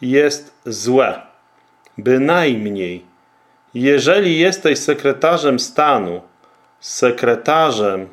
jest złe. Bynajmniej, jeżeli jesteś sekretarzem stanu, sekretarzem